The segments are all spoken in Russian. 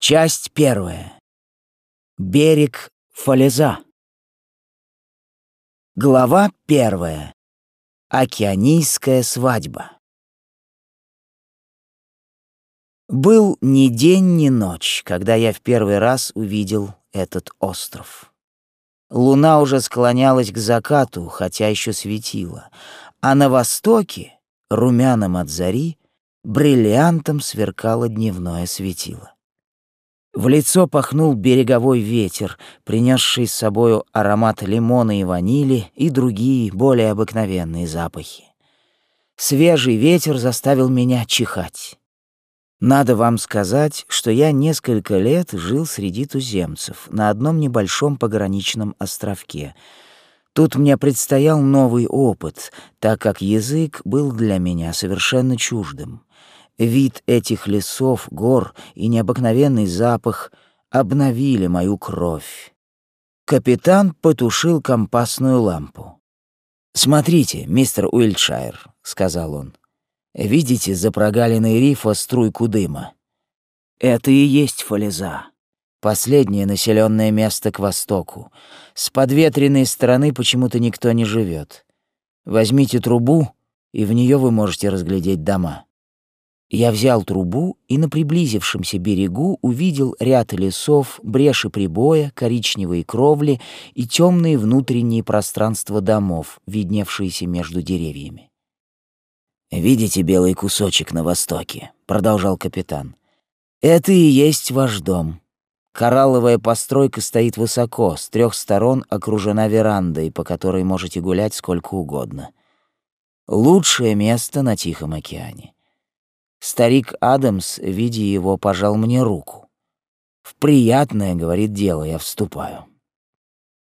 Часть первая. Берег Фалеза. Глава первая. Океанийская свадьба. Был ни день, ни ночь, когда я в первый раз увидел этот остров. Луна уже склонялась к закату, хотя еще светила, а на востоке, румяном от зари, бриллиантом сверкало дневное светило. В лицо пахнул береговой ветер, принесший с собою аромат лимона и ванили и другие, более обыкновенные запахи. Свежий ветер заставил меня чихать. Надо вам сказать, что я несколько лет жил среди туземцев на одном небольшом пограничном островке. Тут мне предстоял новый опыт, так как язык был для меня совершенно чуждым. Вид этих лесов, гор и необыкновенный запах обновили мою кровь. Капитан потушил компасную лампу. «Смотрите, мистер Уильтшайр», — сказал он. «Видите за прогалиной рифа струйку дыма? Это и есть Фалеза, последнее населенное место к востоку. С подветренной стороны почему-то никто не живет. Возьмите трубу, и в нее вы можете разглядеть дома». Я взял трубу и на приблизившемся берегу увидел ряд лесов, бреши прибоя, коричневые кровли и темные внутренние пространства домов, видневшиеся между деревьями. «Видите белый кусочек на востоке?» — продолжал капитан. «Это и есть ваш дом. Коралловая постройка стоит высоко, с трех сторон окружена верандой, по которой можете гулять сколько угодно. Лучшее место на Тихом океане. Старик Адамс, видя его, пожал мне руку. «В приятное, — говорит, — дело я вступаю».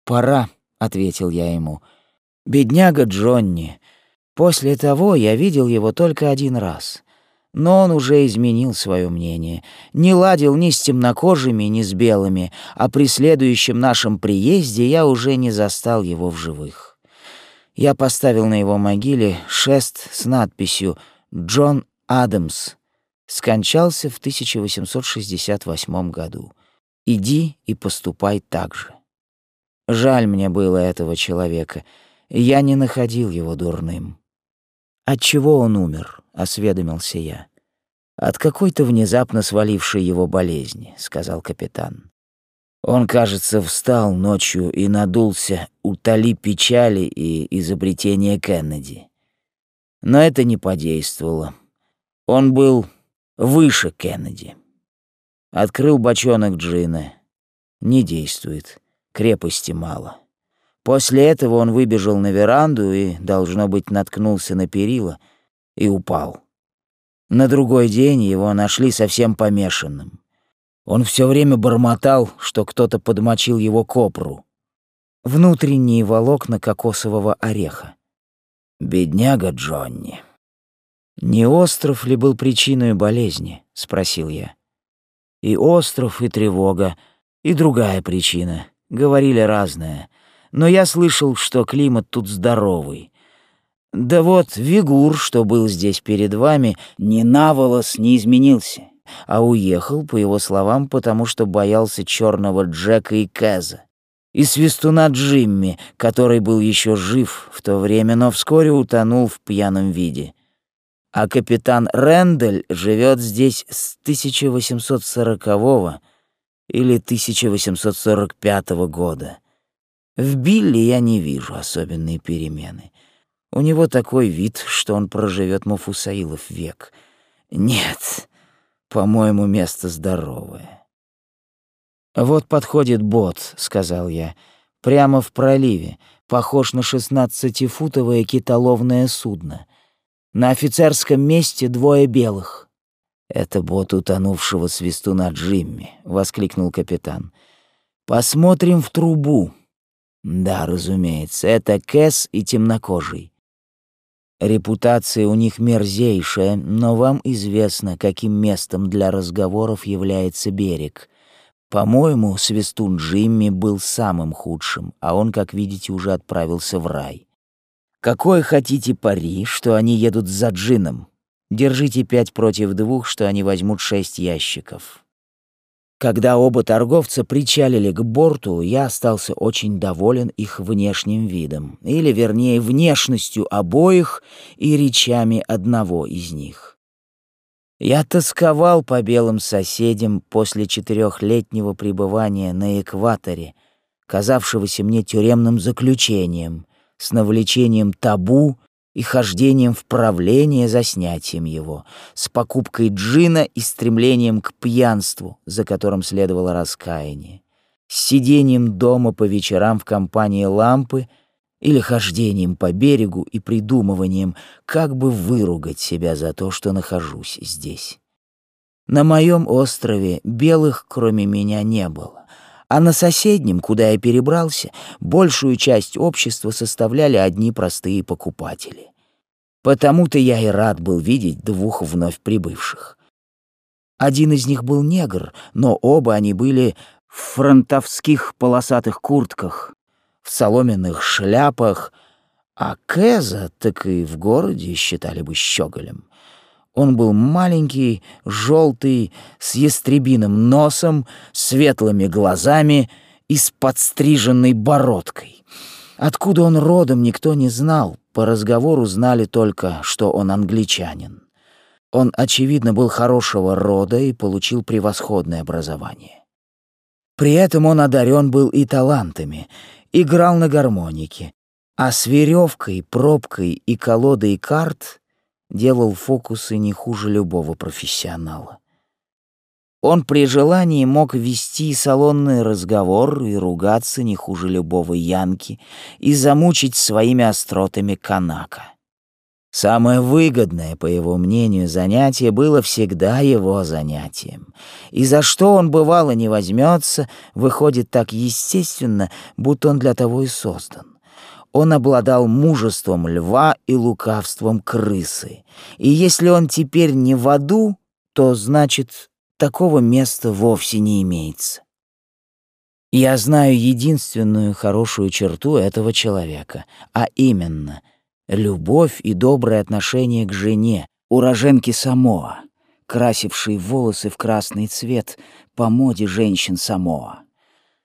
«Пора», — ответил я ему. «Бедняга Джонни. После того я видел его только один раз. Но он уже изменил свое мнение. Не ладил ни с темнокожими, ни с белыми, а при следующем нашем приезде я уже не застал его в живых. Я поставил на его могиле шест с надписью «Джон Адамс скончался в 1868 году. Иди и поступай так же. Жаль мне было этого человека. Я не находил его дурным. От чего он умер? осведомился я. От какой-то внезапно свалившей его болезни, сказал капитан. Он, кажется, встал ночью и надулся утоли печали и изобретения Кеннеди. Но это не подействовало. Он был выше Кеннеди. Открыл бочонок джина. Не действует. Крепости мало. После этого он выбежал на веранду и, должно быть, наткнулся на перила и упал. На другой день его нашли совсем помешанным. Он все время бормотал, что кто-то подмочил его копру. Внутренние волокна кокосового ореха. Бедняга Джонни. «Не остров ли был причиной болезни?» — спросил я. «И остров, и тревога, и другая причина. Говорили разное. Но я слышал, что климат тут здоровый. Да вот Вигур, что был здесь перед вами, ни на волос не изменился, а уехал, по его словам, потому что боялся черного Джека и Кэза. И свистуна Джимми, который был еще жив в то время, но вскоре утонул в пьяном виде а капитан Рендель живет здесь с 1840 или 1845 года. В Билли я не вижу особенной перемены. У него такой вид, что он проживет Мафусаилов век. Нет, по-моему, место здоровое. «Вот подходит бот», — сказал я, — «прямо в проливе, похож на шестнадцатифутовое китоловное судно». На офицерском месте двое белых. Это бот утонувшего свистуна Джимми, воскликнул капитан. Посмотрим в трубу. Да, разумеется, это Кэс и темнокожий. Репутация у них мерзейшая, но вам известно, каким местом для разговоров является берег. По-моему, свистун Джимми был самым худшим, а он, как видите, уже отправился в рай. Какое хотите пари, что они едут за джином? Держите пять против двух, что они возьмут шесть ящиков. Когда оба торговца причалили к борту, я остался очень доволен их внешним видом, или, вернее, внешностью обоих и речами одного из них. Я тосковал по белым соседям после четырехлетнего пребывания на экваторе, казавшегося мне тюремным заключением, с навлечением табу и хождением в правление за снятием его, с покупкой джина и стремлением к пьянству, за которым следовало раскаяние, с сидением дома по вечерам в компании лампы или хождением по берегу и придумыванием, как бы выругать себя за то, что нахожусь здесь. На моем острове белых, кроме меня, не было а на соседнем, куда я перебрался, большую часть общества составляли одни простые покупатели. Потому-то я и рад был видеть двух вновь прибывших. Один из них был негр, но оба они были в фронтовских полосатых куртках, в соломенных шляпах, а Кеза так и в городе считали бы щеголем. Он был маленький, желтый, с ястребиным носом, светлыми глазами и с подстриженной бородкой. Откуда он родом, никто не знал. По разговору знали только, что он англичанин. Он, очевидно, был хорошего рода и получил превосходное образование. При этом он одарен был и талантами, играл на гармонике, а с веревкой, пробкой и колодой карт делал фокусы не хуже любого профессионала. Он при желании мог вести салонный разговор и ругаться не хуже любого янки и замучить своими остротами канака. Самое выгодное, по его мнению, занятие было всегда его занятием. И за что он бывало не возьмется, выходит так естественно, будто он для того и создан. Он обладал мужеством льва и лукавством крысы. И если он теперь не в аду, то значит, такого места вовсе не имеется. Я знаю единственную хорошую черту этого человека, а именно любовь и доброе отношение к жене, уроженке Самоа, красившей волосы в красный цвет по моде женщин Самоа.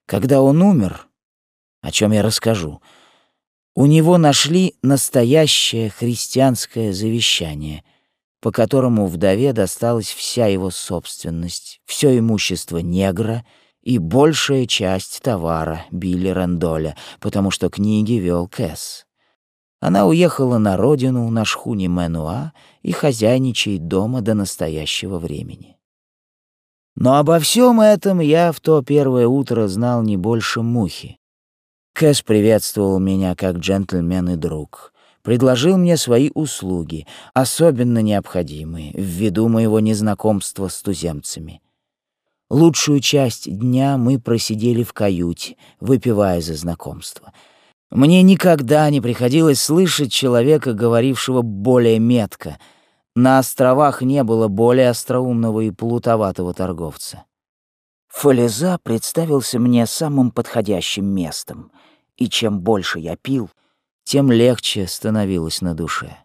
Когда он умер, о чем я расскажу, у него нашли настоящее христианское завещание, по которому вдове досталась вся его собственность, все имущество негра и большая часть товара Билли Рандоля, потому что книги вел Кэс. Она уехала на родину на шхуне Менуа и хозяйничает дома до настоящего времени. Но обо всем этом я в то первое утро знал не больше мухи. Кэс приветствовал меня как джентльмен и друг. Предложил мне свои услуги, особенно необходимые, ввиду моего незнакомства с туземцами. Лучшую часть дня мы просидели в каюте, выпивая за знакомство. Мне никогда не приходилось слышать человека, говорившего более метко. На островах не было более остроумного и плутоватого торговца. Фалеза представился мне самым подходящим местом, и чем больше я пил, тем легче становилось на душе.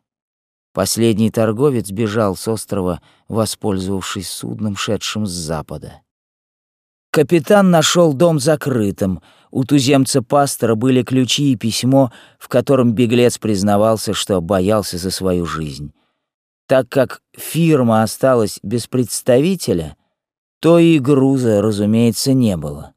Последний торговец бежал с острова, воспользовавшись судном, шедшим с запада. Капитан нашел дом закрытым. У туземца-пастора были ключи и письмо, в котором беглец признавался, что боялся за свою жизнь. Так как фирма осталась без представителя — то и груза, разумеется, не было.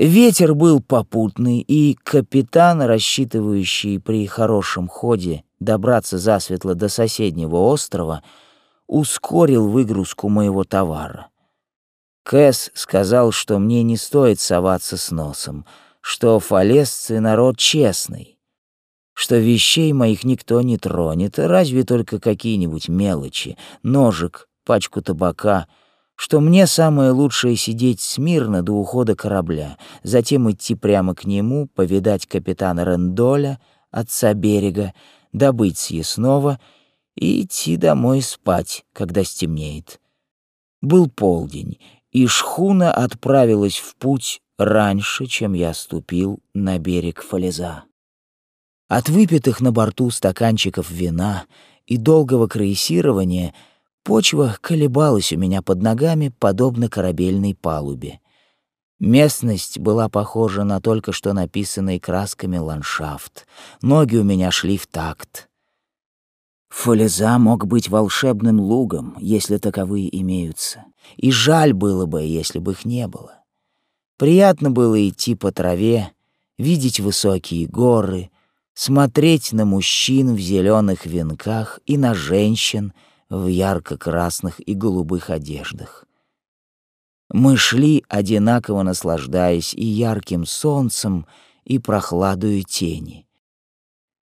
Ветер был попутный, и капитан, рассчитывающий при хорошем ходе добраться засветло до соседнего острова, ускорил выгрузку моего товара. Кэс сказал, что мне не стоит соваться с носом, что фалесцы — народ честный, что вещей моих никто не тронет, разве только какие-нибудь мелочи, ножик, пачку табака — что мне самое лучшее сидеть смирно до ухода корабля, затем идти прямо к нему, повидать капитана Рендоля, отца берега, добыть съестного и идти домой спать, когда стемнеет. Был полдень, и шхуна отправилась в путь раньше, чем я ступил на берег Фалеза. От выпитых на борту стаканчиков вина и долгого крейсирования — Почва колебалась у меня под ногами, подобно корабельной палубе. Местность была похожа на только что написанный красками ландшафт. Ноги у меня шли в такт. Фолеза мог быть волшебным лугом, если таковые имеются, и жаль было бы, если бы их не было. Приятно было идти по траве, видеть высокие горы, смотреть на мужчин в зеленых венках и на женщин в ярко-красных и голубых одеждах. Мы шли, одинаково наслаждаясь и ярким солнцем, и прохладою тени.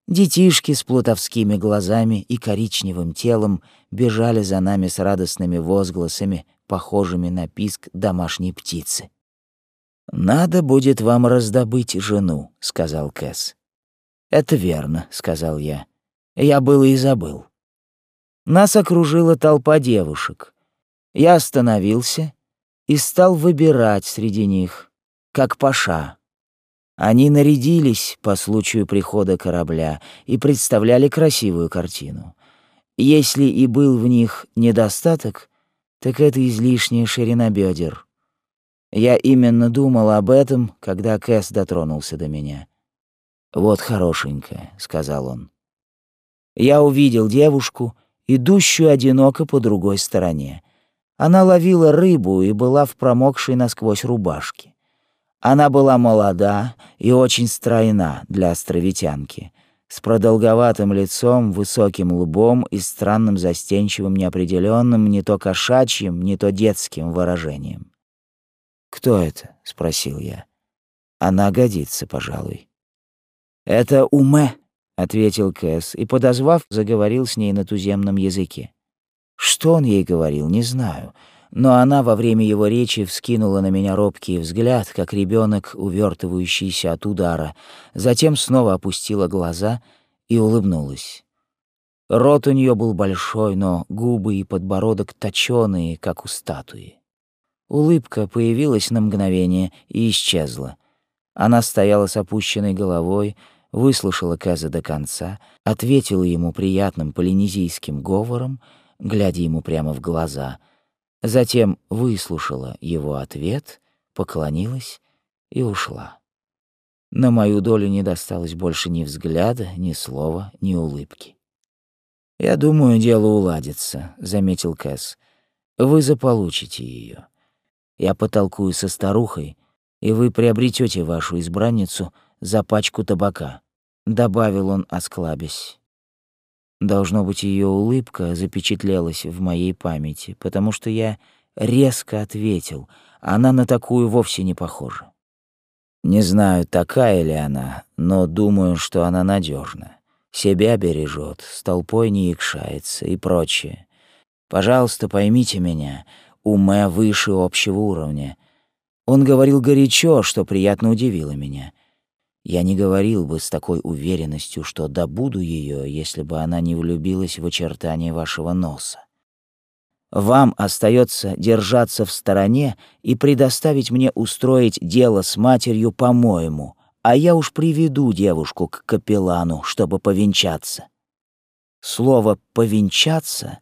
Детишки с плутовскими глазами и коричневым телом бежали за нами с радостными возгласами, похожими на писк домашней птицы. «Надо будет вам раздобыть жену», — сказал Кэс. «Это верно», — сказал я. «Я было и забыл». Нас окружила толпа девушек. Я остановился и стал выбирать среди них, как паша. Они нарядились по случаю прихода корабля и представляли красивую картину. Если и был в них недостаток, так это излишняя ширина бедер. Я именно думал об этом, когда Кэс дотронулся до меня. «Вот хорошенькая», — сказал он. Я увидел девушку, идущую одиноко по другой стороне. Она ловила рыбу и была в промокшей насквозь рубашке. Она была молода и очень стройна для островитянки, с продолговатым лицом, высоким лбом и странным застенчивым неопределенным не то кошачьим, не то детским выражением. «Кто это?» — спросил я. «Она годится, пожалуй». «Это Уме», — ответил Кэс и, подозвав, заговорил с ней на туземном языке. Что он ей говорил, не знаю, но она во время его речи вскинула на меня робкий взгляд, как ребенок, увертывающийся от удара, затем снова опустила глаза и улыбнулась. Рот у нее был большой, но губы и подбородок точёные, как у статуи. Улыбка появилась на мгновение и исчезла. Она стояла с опущенной головой, выслушала Каза до конца, ответила ему приятным полинезийским говором, глядя ему прямо в глаза, затем выслушала его ответ, поклонилась и ушла. На мою долю не досталось больше ни взгляда, ни слова, ни улыбки. «Я думаю, дело уладится», — заметил Кэс. «Вы заполучите ее. Я потолкую со старухой, и вы приобретете вашу избранницу за пачку табака», — добавил он, осклабясь. Должно быть, ее улыбка запечатлелась в моей памяти, потому что я резко ответил, она на такую вовсе не похожа. Не знаю, такая ли она, но думаю, что она надежна. Себя бережет, с толпой не якшается и прочее. Пожалуйста, поймите меня, уме выше общего уровня. Он говорил горячо, что приятно удивило меня. Я не говорил бы с такой уверенностью, что добуду ее, если бы она не влюбилась в очертания вашего носа. Вам остается держаться в стороне и предоставить мне устроить дело с матерью по-моему, а я уж приведу девушку к капеллану, чтобы повенчаться. Слово «повенчаться»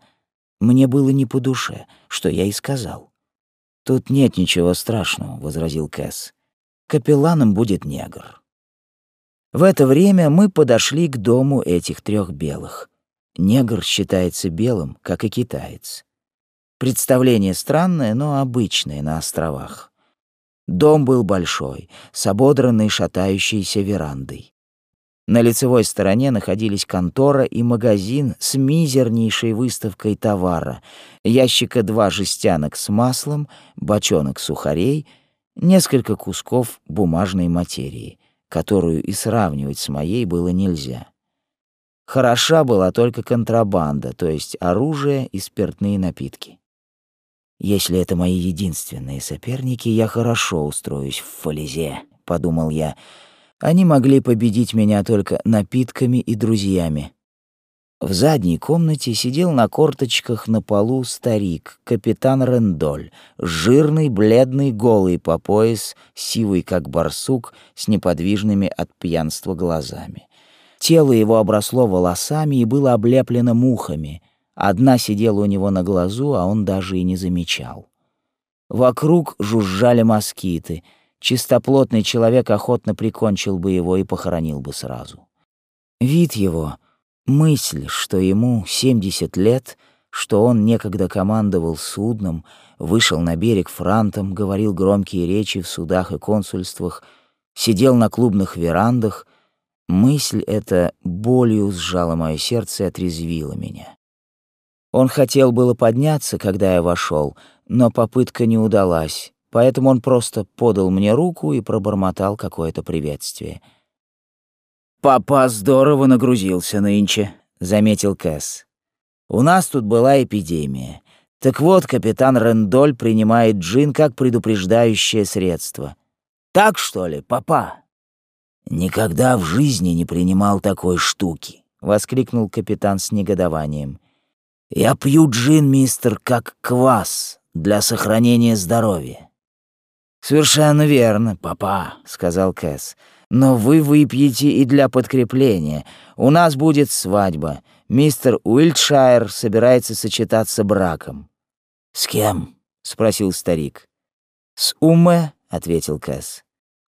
Мне было не по душе, что я и сказал. «Тут нет ничего страшного», — возразил Кэс. «Капелланом будет негр». В это время мы подошли к дому этих трех белых. Негр считается белым, как и китаец. Представление странное, но обычное на островах. Дом был большой, с ободранной шатающейся верандой. На лицевой стороне находились контора и магазин с мизернейшей выставкой товара, ящика два жестянок с маслом, бочонок сухарей, несколько кусков бумажной материи, которую и сравнивать с моей было нельзя. Хороша была только контрабанда, то есть оружие и спиртные напитки. Если это мои единственные соперники, я хорошо устроюсь в Фалезе, подумал я они могли победить меня только напитками и друзьями. В задней комнате сидел на корточках на полу старик, капитан Рендоль, жирный, бледный, голый по пояс, сивый как барсук, с неподвижными от пьянства глазами. Тело его обросло волосами и было облеплено мухами, Одна сидела у него на глазу, а он даже и не замечал. Вокруг жужжали москиты. Чистоплотный человек охотно прикончил бы его и похоронил бы сразу. Вид его, мысль, что ему 70 лет, что он некогда командовал судном, вышел на берег франтом, говорил громкие речи в судах и консульствах, сидел на клубных верандах, мысль эта болью сжала мое сердце и отрезвила меня. Он хотел было подняться, когда я вошел, но попытка не удалась, поэтому он просто подал мне руку и пробормотал какое-то приветствие. «Папа здорово нагрузился нынче», — заметил Кэс. «У нас тут была эпидемия. Так вот, капитан Рендоль принимает джин как предупреждающее средство. Так что ли, папа?» «Никогда в жизни не принимал такой штуки», — воскликнул капитан с негодованием. «Я пью джин, мистер, как квас для сохранения здоровья». «Совершенно верно, папа», — сказал Кэс. «Но вы выпьете и для подкрепления. У нас будет свадьба. Мистер Уильтшайр собирается сочетаться браком». «С кем?» — спросил старик. «С Уме», — ответил Кэс.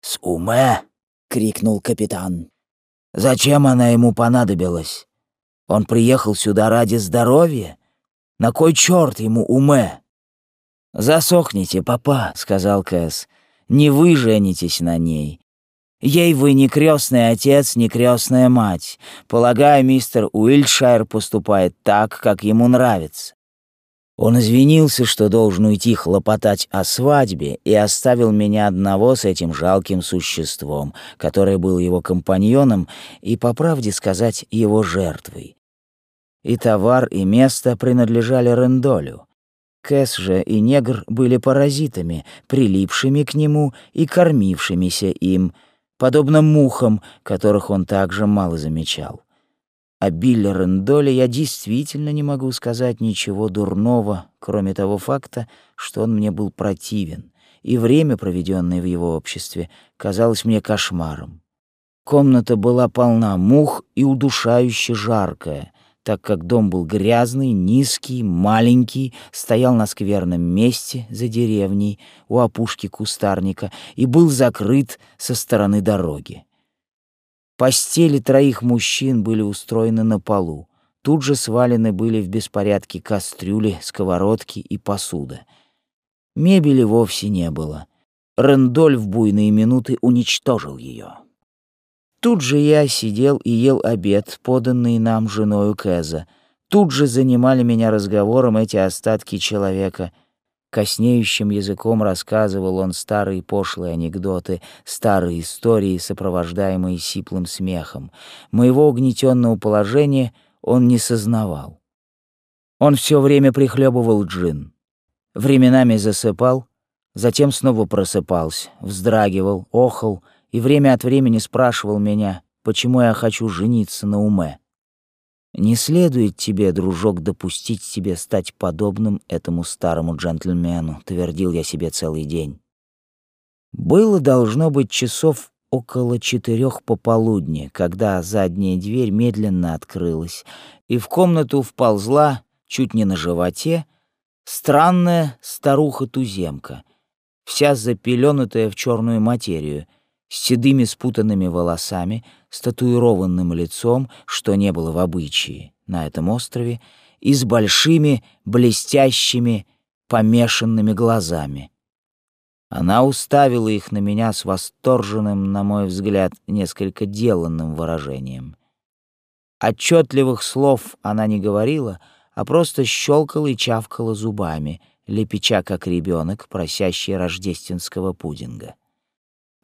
«С Уме?» — крикнул капитан. «Зачем она ему понадобилась? Он приехал сюда ради здоровья? На кой черт ему Уме?» «Засохните, папа», — сказал Кэс. «Не вы женитесь на ней. Ей вы не крестный отец, не крестная мать. Полагаю, мистер Уильшайр поступает так, как ему нравится». Он извинился, что должен уйти хлопотать о свадьбе, и оставил меня одного с этим жалким существом, которое был его компаньоном и, по правде сказать, его жертвой. И товар, и место принадлежали Рендолю. Кэс же и негр были паразитами, прилипшими к нему и кормившимися им, подобно мухам, которых он также мало замечал. О Билле Рендоле я действительно не могу сказать ничего дурного, кроме того факта, что он мне был противен, и время, проведенное в его обществе, казалось мне кошмаром. Комната была полна мух и удушающе жаркая, так как дом был грязный, низкий, маленький, стоял на скверном месте за деревней у опушки кустарника и был закрыт со стороны дороги. Постели троих мужчин были устроены на полу. Тут же свалены были в беспорядке кастрюли, сковородки и посуда. Мебели вовсе не было. Рендоль в буйные минуты уничтожил ее. Тут же я сидел и ел обед, поданный нам женою Кэза. Тут же занимали меня разговором эти остатки человека. Коснеющим языком рассказывал он старые пошлые анекдоты, старые истории, сопровождаемые сиплым смехом. Моего угнетенного положения он не сознавал. Он все время прихлебывал джин. Временами засыпал, затем снова просыпался, вздрагивал, охал — и время от времени спрашивал меня, почему я хочу жениться на уме. Не следует тебе, дружок, допустить себе стать подобным этому старому джентльмену, твердил я себе целый день. Было должно быть часов около четырех пополудни, когда задняя дверь медленно открылась, и в комнату вползла, чуть не на животе, странная старуха-туземка, вся запеленутая в черную материю — с седыми спутанными волосами, с татуированным лицом, что не было в обычае на этом острове, и с большими, блестящими, помешанными глазами. Она уставила их на меня с восторженным, на мой взгляд, несколько деланным выражением. Отчетливых слов она не говорила, а просто щелкала и чавкала зубами, лепеча как ребенок, просящий рождественского пудинга.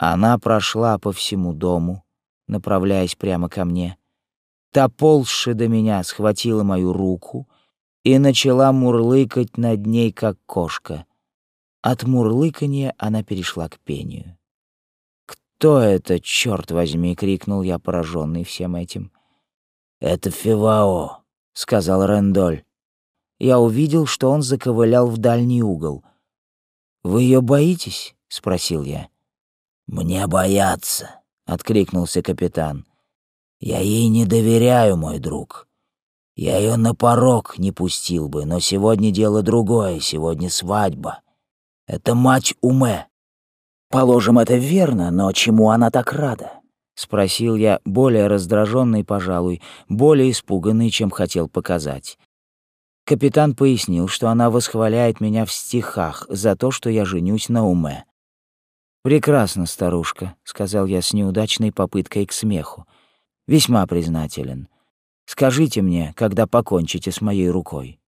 Она прошла по всему дому, направляясь прямо ко мне. Та, ползшая до меня, схватила мою руку и начала мурлыкать над ней, как кошка. От мурлыканья она перешла к пению. «Кто это, черт возьми?» — крикнул я, пораженный всем этим. «Это Фивао», — сказал Рендоль. Я увидел, что он заковылял в дальний угол. «Вы ее боитесь?» — спросил я. «Мне бояться», — откликнулся капитан. «Я ей не доверяю, мой друг. Я ее на порог не пустил бы, но сегодня дело другое, сегодня свадьба. Это мать Уме. Положим, это верно, но чему она так рада? Спросил я, более раздраженный, пожалуй, более испуганный, чем хотел показать. Капитан пояснил, что она восхваляет меня в стихах за то, что я женюсь на Уме. «Прекрасно, старушка», — сказал я с неудачной попыткой к смеху. «Весьма признателен. Скажите мне, когда покончите с моей рукой».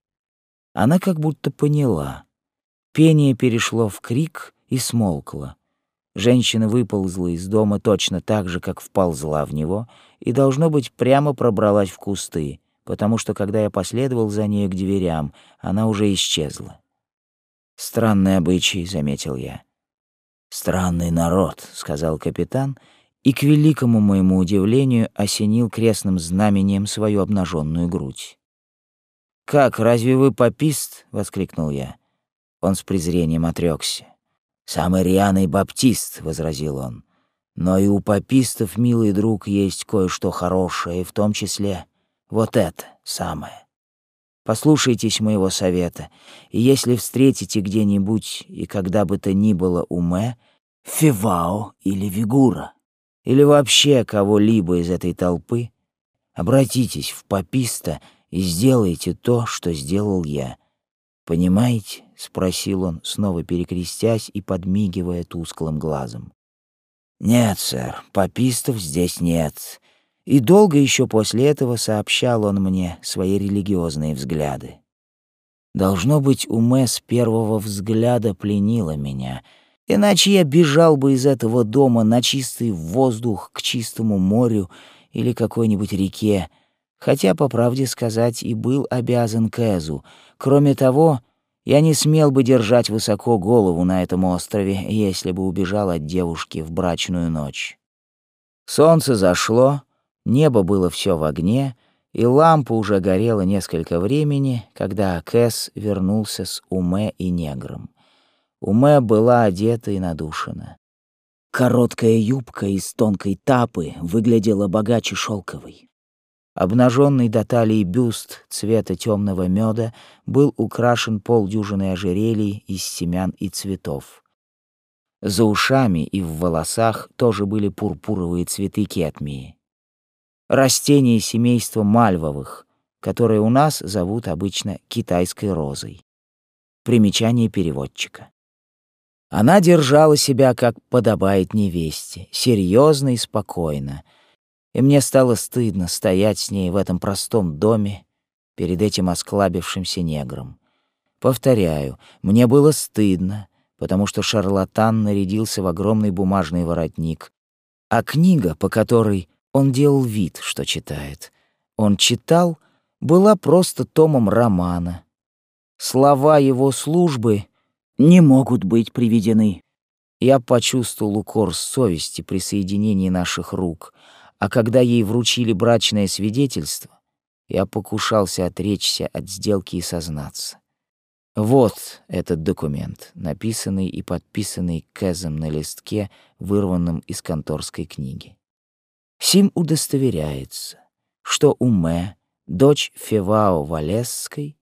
Она как будто поняла. Пение перешло в крик и смолкло. Женщина выползла из дома точно так же, как вползла в него, и, должно быть, прямо пробралась в кусты, потому что, когда я последовал за нею к дверям, она уже исчезла. «Странный обычай», — заметил я. «Странный народ», — сказал капитан, — и, к великому моему удивлению, осенил крестным знамением свою обнаженную грудь. «Как, разве вы попист?» — воскликнул я. Он с презрением отрекся. «Самый рьяный баптист», — возразил он. «Но и у попистов, милый друг, есть кое-что хорошее, и в том числе вот это самое. Послушайтесь моего совета, и если встретите где-нибудь и когда бы то ни было уме, Фивао или Вигура, или вообще кого-либо из этой толпы, обратитесь в пописта и сделайте то, что сделал я. Понимаете? спросил он, снова перекрестясь и подмигивая тусклым глазом. Нет, сэр, попистов здесь нет. И долго еще после этого сообщал он мне свои религиозные взгляды. Должно быть, уме с первого взгляда пленило меня — Иначе я бежал бы из этого дома на чистый воздух, к чистому морю или какой-нибудь реке, хотя, по правде сказать, и был обязан Кэзу. Кроме того, я не смел бы держать высоко голову на этом острове, если бы убежал от девушки в брачную ночь. Солнце зашло, небо было все в огне, и лампа уже горела несколько времени, когда Кэс вернулся с Уме и Негром. Уме была одета и надушена. Короткая юбка из тонкой тапы выглядела богаче шелковой. Обнаженный до талии бюст цвета темного меда был украшен полдюжиной ожерелий из семян и цветов. За ушами и в волосах тоже были пурпуровые цветы кетмии. Растение семейства мальвовых, которое у нас зовут обычно китайской розой. Примечание переводчика. Она держала себя, как подобает невесте, серьезно и спокойно. И мне стало стыдно стоять с ней в этом простом доме перед этим осклабившимся негром. Повторяю, мне было стыдно, потому что шарлатан нарядился в огромный бумажный воротник, а книга, по которой он делал вид, что читает, он читал, была просто томом романа. Слова его службы не могут быть приведены. Я почувствовал укор совести при соединении наших рук, а когда ей вручили брачное свидетельство, я покушался отречься от сделки и сознаться. Вот этот документ, написанный и подписанный Кэзом на листке, вырванном из конторской книги. Сим удостоверяется, что Уме, дочь Февао Валесской,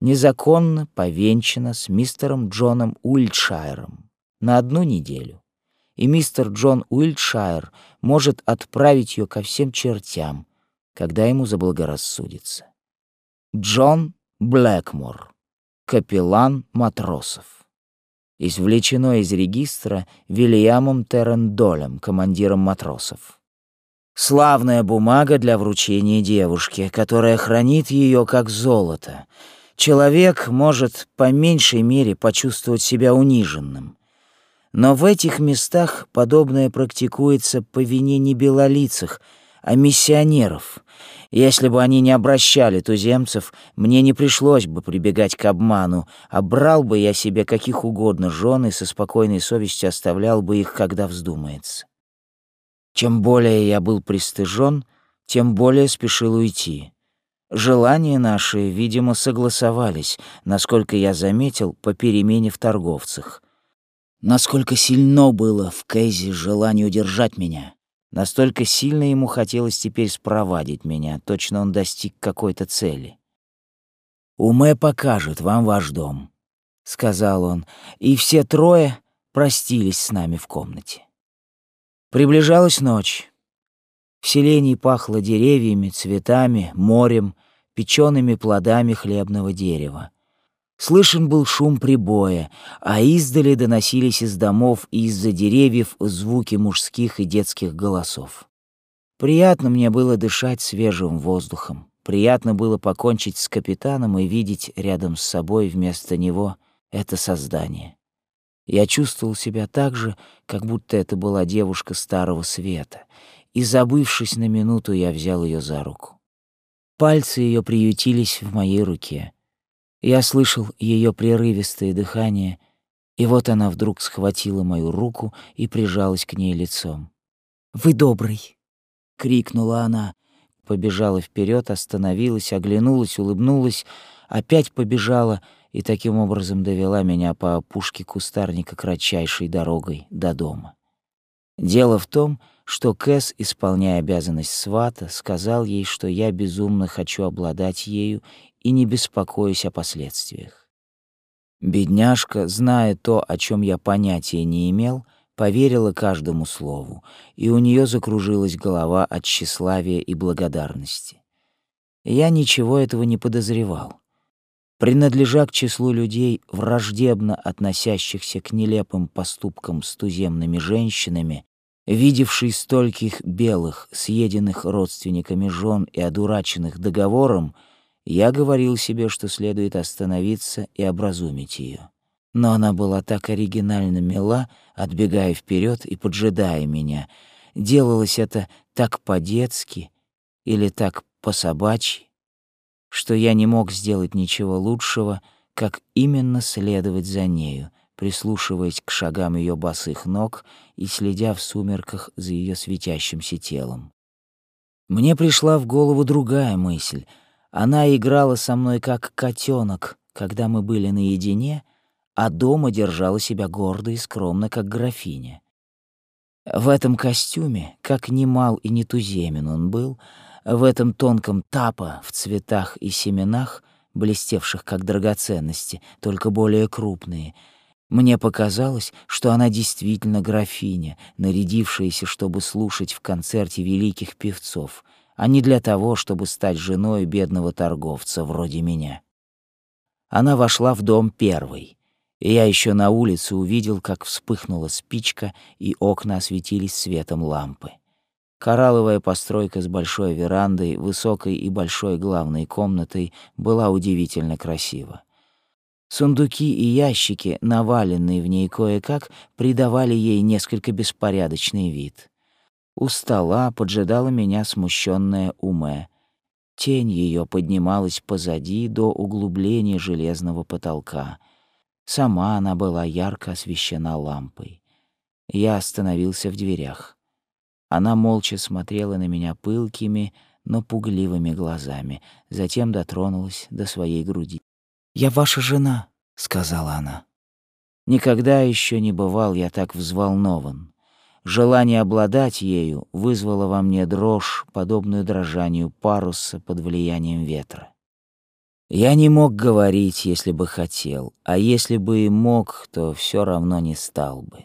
незаконно повенчана с мистером Джоном Уильдшайром на одну неделю, и мистер Джон Уильдшайр может отправить ее ко всем чертям, когда ему заблагорассудится. Джон Блэкмор, капеллан матросов. Извлечено из регистра Вильямом Террендолем, командиром матросов. Славная бумага для вручения девушке, которая хранит ее как золото — Человек может по меньшей мере почувствовать себя униженным. Но в этих местах подобное практикуется по вине не белолицых, а миссионеров. Если бы они не обращали туземцев, мне не пришлось бы прибегать к обману, а брал бы я себе каких угодно жен и со спокойной совестью оставлял бы их, когда вздумается. Чем более я был пристыжен, тем более спешил уйти. Желания наши, видимо, согласовались, насколько я заметил, по перемене в торговцах. Насколько сильно было в Кейзе желание удержать меня, Настолько сильно ему хотелось теперь спровадить меня, точно он достиг какой-то цели. «Уме покажет вам ваш дом», — сказал он, и все трое простились с нами в комнате. Приближалась ночь. В селении пахло деревьями, цветами, морем, печеными плодами хлебного дерева. Слышен был шум прибоя, а издали доносились из домов и из-за деревьев звуки мужских и детских голосов. Приятно мне было дышать свежим воздухом. Приятно было покончить с капитаном и видеть рядом с собой вместо него это создание. Я чувствовал себя так же, как будто это была девушка старого света, и, забывшись на минуту, я взял ее за руку. Пальцы ее приютились в моей руке — я слышал ее прерывистое дыхание, и вот она вдруг схватила мою руку и прижалась к ней лицом. «Вы добрый!» — крикнула она. Побежала вперед, остановилась, оглянулась, улыбнулась, опять побежала и таким образом довела меня по опушке кустарника кратчайшей дорогой до дома. Дело в том, что Кэс, исполняя обязанность свата, сказал ей, что я безумно хочу обладать ею и не беспокоюсь о последствиях. Бедняжка, зная то, о чем я понятия не имел, поверила каждому слову, и у нее закружилась голова от тщеславия и благодарности. Я ничего этого не подозревал. Принадлежа к числу людей, враждебно относящихся к нелепым поступкам с туземными женщинами, видевший стольких белых, съеденных родственниками жен и одураченных договором, я говорил себе, что следует остановиться и образумить ее. Но она была так оригинально мила, отбегая вперед и поджидая меня. Делалось это так по-детски или так по-собачьи, что я не мог сделать ничего лучшего, как именно следовать за нею, прислушиваясь к шагам ее босых ног и следя в сумерках за ее светящимся телом. Мне пришла в голову другая мысль — она играла со мной как котенок, когда мы были наедине, а дома держала себя гордо и скромно, как графиня. В этом костюме, как немал и не туземен он был, в этом тонком тапа в цветах и семенах, блестевших как драгоценности, только более крупные, мне показалось, что она действительно графиня, нарядившаяся, чтобы слушать в концерте великих певцов — а не для того, чтобы стать женой бедного торговца вроде меня. Она вошла в дом первой, и я еще на улице увидел, как вспыхнула спичка, и окна осветились светом лампы. Коралловая постройка с большой верандой, высокой и большой главной комнатой была удивительно красива. Сундуки и ящики, наваленные в ней кое-как, придавали ей несколько беспорядочный вид. У стола поджидала меня смущенная Уме. Тень ее поднималась позади до углубления железного потолка. Сама она была ярко освещена лампой. Я остановился в дверях. Она молча смотрела на меня пылкими, но пугливыми глазами, затем дотронулась до своей груди. «Я ваша жена», — сказала она. Никогда еще не бывал я так взволнован. Желание обладать ею вызвало во мне дрожь, подобную дрожанию паруса под влиянием ветра. Я не мог говорить, если бы хотел, а если бы и мог, то все равно не стал бы.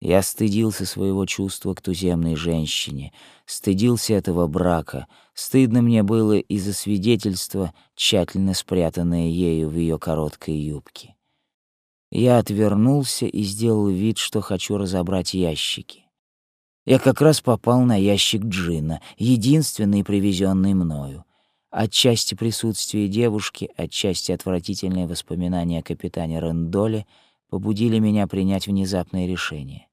Я стыдился своего чувства к туземной женщине, стыдился этого брака. Стыдно мне было из-за свидетельства, тщательно спрятанное ею в ее короткой юбке. Я отвернулся и сделал вид, что хочу разобрать ящики. Я как раз попал на ящик джина, единственный привезенный мною. Отчасти присутствие девушки, отчасти отвратительные воспоминания о капитане Рендоле побудили меня принять внезапное решение.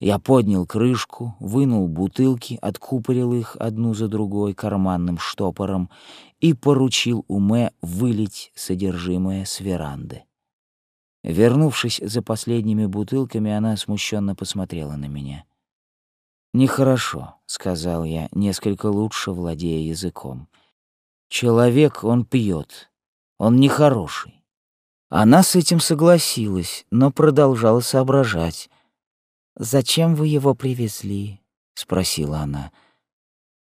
Я поднял крышку, вынул бутылки, откупорил их одну за другой карманным штопором и поручил Уме вылить содержимое с веранды. Вернувшись за последними бутылками, она смущенно посмотрела на меня. «Нехорошо», — сказал я, несколько лучше владея языком. «Человек, он пьет. Он нехороший». Она с этим согласилась, но продолжала соображать. «Зачем вы его привезли?» — спросила она.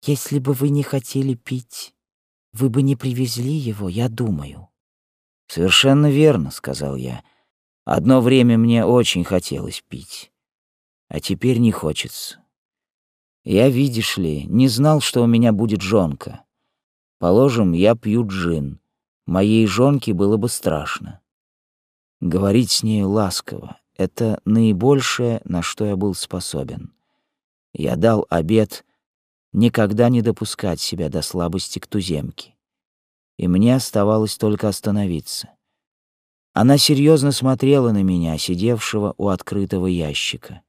Если бы вы не хотели пить, вы бы не привезли его, я думаю. Совершенно верно, сказал я. Одно время мне очень хотелось пить, а теперь не хочется. Я, видишь ли, не знал, что у меня будет жонка. Положим, я пью джин. Моей жонке было бы страшно. Говорить с ней ласково — это наибольшее, на что я был способен. Я дал обет никогда не допускать себя до слабости к туземке. И мне оставалось только остановиться. Она серьезно смотрела на меня, сидевшего у открытого ящика.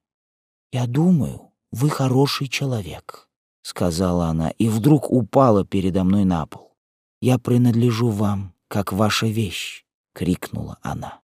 «Я думаю, вы хороший человек», — сказала она, и вдруг упала передо мной на пол. «Я принадлежу вам, как ваша вещь», — крикнула она.